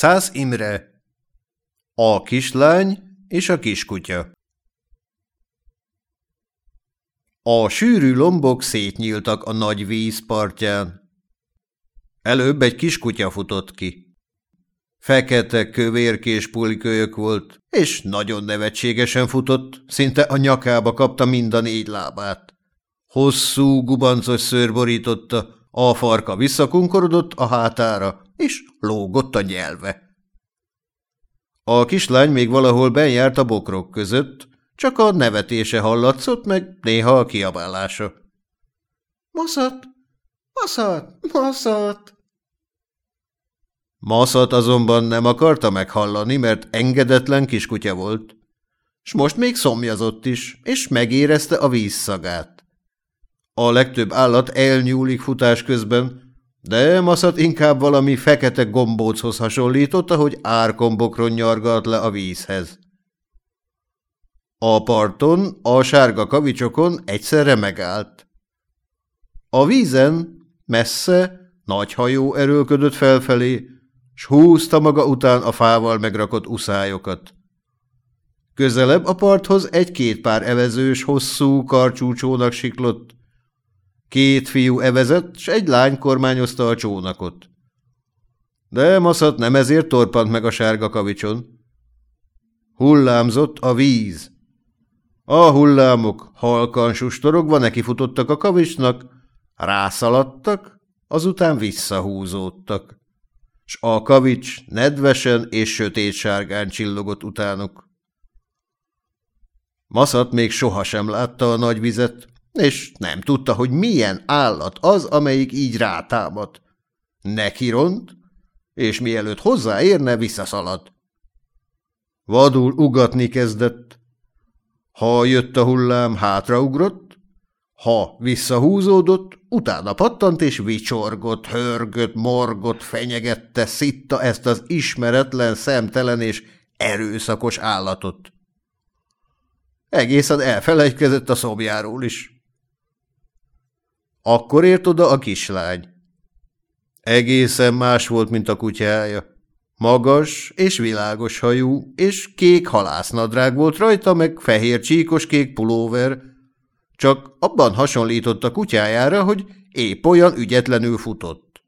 Száz Imre A kislány és a kiskutya A sűrű lombok szétnyíltak a nagy víz partján. Előbb egy kiskutya futott ki. Fekete, kövérkés pulikölyök volt, és nagyon nevetségesen futott, szinte a nyakába kapta mind a négy lábát. Hosszú, gubancos szőr borította, a farka visszakunkorodott a hátára, és lógott a nyelve. A kislány még valahol benjárt a bokrok között, csak a nevetése hallatszott, meg néha a kiabálása. – Maszat! Maszat! Maszat! Maszat azonban nem akarta meghallani, mert engedetlen kiskutya volt, s most még szomjazott is, és megérezte a vízszagát. A legtöbb állat elnyúlik futás közben, de Maszat inkább valami fekete gombóchoz hasonlította, hogy árkombokron nyargalt le a vízhez. A parton, a sárga kavicsokon egyszerre megállt. A vízen, messze, nagy hajó erőlködött felfelé, s húzta maga után a fával megrakott uszályokat. Közelebb a parthoz egy-két pár evezős, hosszú karcsú csónak siklott. Két fiú evezett, s egy lány kormányozta a csónakot. De Maszat nem ezért torpant meg a sárga kavicson. Hullámzott a víz. A hullámok halkan sustorogva nekifutottak a kavicsnak, rászaladtak, azután visszahúzódtak s a kavics nedvesen és sötét sárgán csillogott utánuk. Maszat még sohasem látta a nagy vizet, és nem tudta, hogy milyen állat az, amelyik így rátámad. Nekiront, és mielőtt hozzáérne, visszaszaladt. Vadul ugatni kezdett. Ha jött a hullám, hátraugrott, ha visszahúzódott, utána pattant és vicsorgott, hörgött, morgott, fenyegette, szitta ezt az ismeretlen, szemtelen és erőszakos állatot. Egészen elfelejtkezett a szobjáról is. Akkor ért oda a kislány. Egészen más volt, mint a kutyája. Magas és világos hajú, és kék halásznadrág volt rajta, meg fehér csíkos kék pulóver, csak abban hasonlított a kutyájára, hogy épp olyan ügyetlenül futott.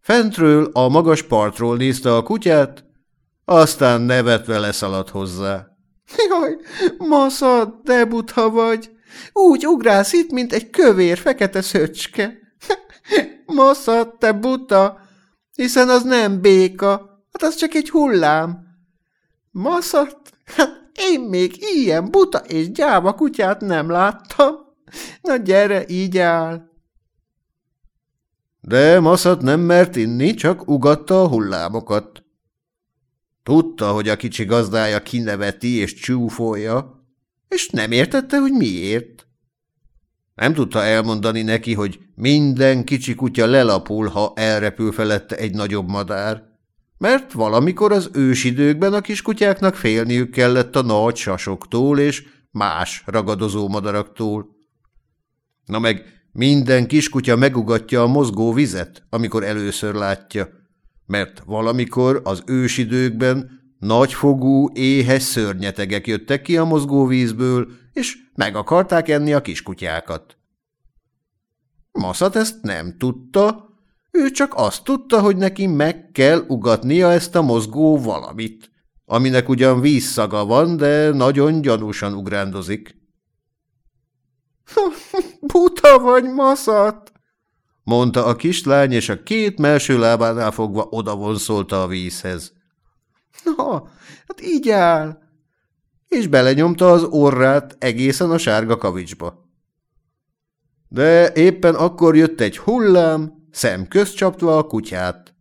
Fentről a magas partról nézte a kutyát, aztán nevetve leszaladt hozzá. – Jaj, maszad, de butha vagy! Úgy ugrálsz itt, mint egy kövér fekete szöcske. – Maszad, te buta! Hiszen az nem béka, hát az csak egy hullám. – Maszad? Hát én még ilyen buta és gyáva kutyát nem láttam. Na gyere, így áll. De Maszat nem mert inni, csak ugatta a hullámokat. Tudta, hogy a kicsi gazdája kineveti és csúfolja, és nem értette, hogy miért. Nem tudta elmondani neki, hogy minden kicsi kutya lelapul, ha elrepül felette egy nagyobb madár mert valamikor az ősidőkben a kiskutyáknak félniük kellett a nagy sasoktól és más ragadozó madaraktól. Na meg minden kiskutya megugatja a mozgó vizet, amikor először látja, mert valamikor az ősidőkben nagyfogú, éhes szörnyetegek jöttek ki a mozgó vízből, és meg akarták enni a kiskutyákat. Maszat ezt nem tudta, ő csak azt tudta, hogy neki meg kell ugatnia ezt a mozgó valamit, aminek ugyan vízszaga van, de nagyon gyanúsan ugrándozik. – Buta vagy, maszat! – mondta a kislány, és a két melső lábánál fogva odavonszolta a vízhez. – Na, hát így áll! És belenyomta az orrát egészen a sárga kavicsba. De éppen akkor jött egy hullám, szemközt csaptva a kutyát.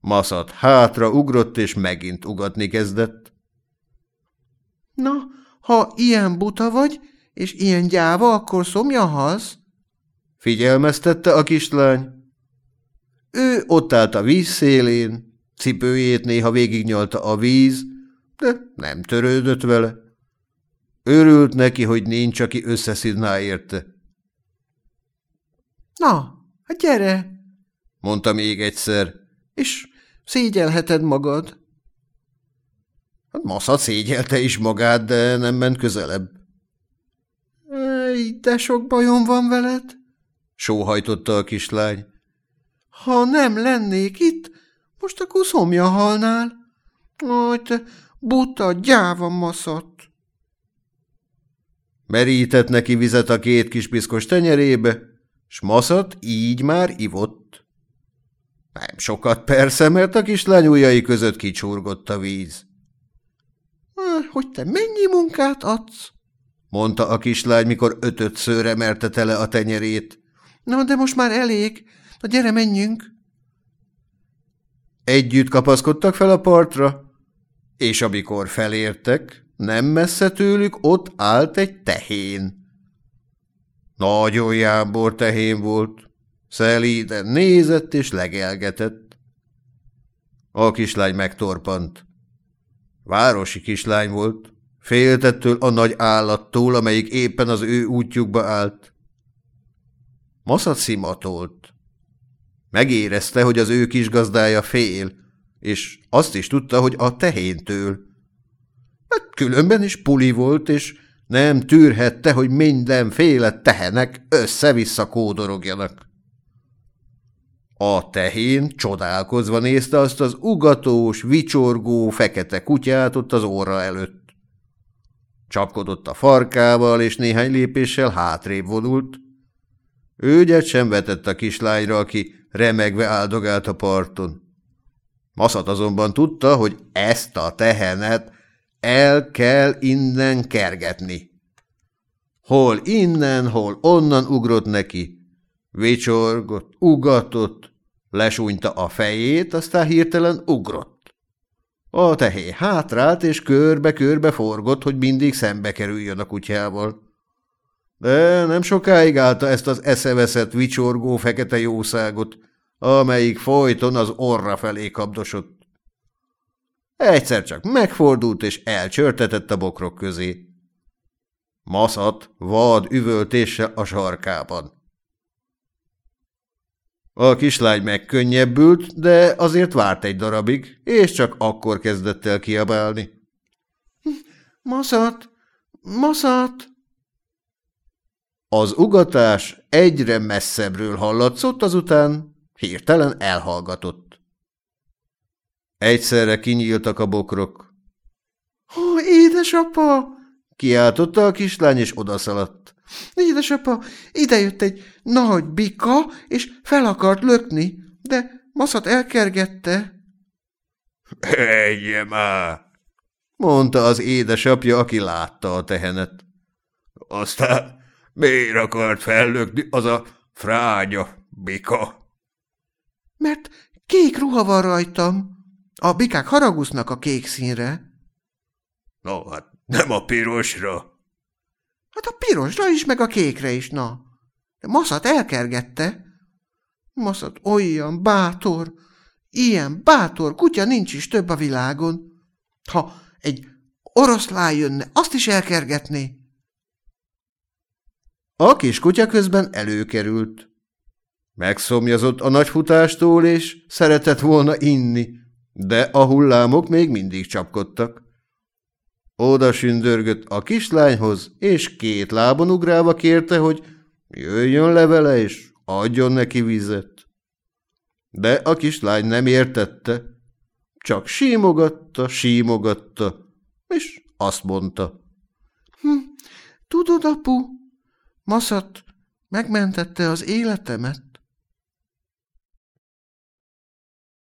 Maszat hátra ugrott, és megint ugatni kezdett. – Na, ha ilyen buta vagy, és ilyen gyáva, akkor szomjahasz? – figyelmeztette a kislány. Ő ott állt a víz szélén, cipőjét néha végignyalta a víz, de nem törődött vele. Örült neki, hogy nincs, aki összeszidná érte. – Na, hát gyere! mondta még egyszer, és Szégyelheted magad. Hát Maszat szégyelte is magát, de nem ment közelebb. De sok bajom van veled, sóhajtotta a kislány. Ha nem lennék itt, most a kuszomja halnál. Aj, te buta, gyáva maszat. Merített neki vizet a két kis piszkos tenyerébe, s maszat így már ivott. Nem sokat persze, mert a kislány ujjai között kicsurgott a víz. Hogy te mennyi munkát adsz? mondta a kislány, mikor ötötszörre merte tele a tenyerét. Na, de most már elég. Na, gyere, menjünk. Együtt kapaszkodtak fel a partra, és amikor felértek, nem messze tőlük ott állt egy tehén. Nagyon jámbor tehén volt, szelíden nézett és legelgetett. A kislány megtorpant. Városi kislány volt, féltettől a nagy állattól, amelyik éppen az ő útjukba állt. Maszat szimatolt. Megérezte, hogy az ő kis gazdája fél, és azt is tudta, hogy a tehéntől. Hát különben is puli volt, és nem tűrhette, hogy mindenféle tehenek össze-vissza kódorogjanak. A tehén csodálkozva nézte azt az ugatós, vicsorgó, fekete kutyát ott az óra előtt. Csapkodott a farkával, és néhány lépéssel hátrébb vonult. Őgyet sem vetett a kislányra, aki remegve áldogált a parton. Maszat azonban tudta, hogy ezt a tehenet el kell innen kergetni. Hol innen, hol onnan ugrott neki. Vicsorgott, ugatott, lesúnyta a fejét, aztán hirtelen ugrott. A tehé hátrált, és körbe-körbe forgott, hogy mindig szembe kerüljön a kutyával. De nem sokáig állta ezt az eszeveszett, vicsorgó fekete jószágot, amelyik folyton az orra felé kapdosott. Egyszer csak megfordult és elcsörtetett a bokrok közé. Maszat vad üvöltéssel a sarkában. A kislány megkönnyebbült, de azért várt egy darabig, és csak akkor kezdett el kiabálni. – Maszat! Maszat! Az ugatás egyre messzebbről hallatszott, azután hirtelen elhallgatott. Egyszerre kinyíltak a bokrok. – Ó, édesapa! – kiáltotta a kislány, és odaszaladt. – Édesapa, idejött egy nagy bika, és fel akart lökni, de maszat elkergette. – Egye már! – mondta az édesapja, aki látta a tehenet. – Aztán miért akart fellökni az a fránya bika? – Mert kék ruha van rajtam – a bikák haragusznak a kék színre. No, hát nem a pirosra. Hát a pirosra is, meg a kékre is, na. De Maszat elkergette. Maszat olyan bátor, ilyen bátor kutya nincs is több a világon. Ha egy oroszlán jönne, azt is elkergetné. A kis kutya közben előkerült. Megszomjazott a nagyfutástól, és szeretett volna inni, de a hullámok még mindig csapkodtak. Oda sündörgött a kislányhoz, és két lábon ugrálva kérte, hogy jöjjön le vele, és adjon neki vizet. De a kislány nem értette, csak símogatta, símogatta, és azt mondta. Hm, tudod, apu, Maszat megmentette az életemet.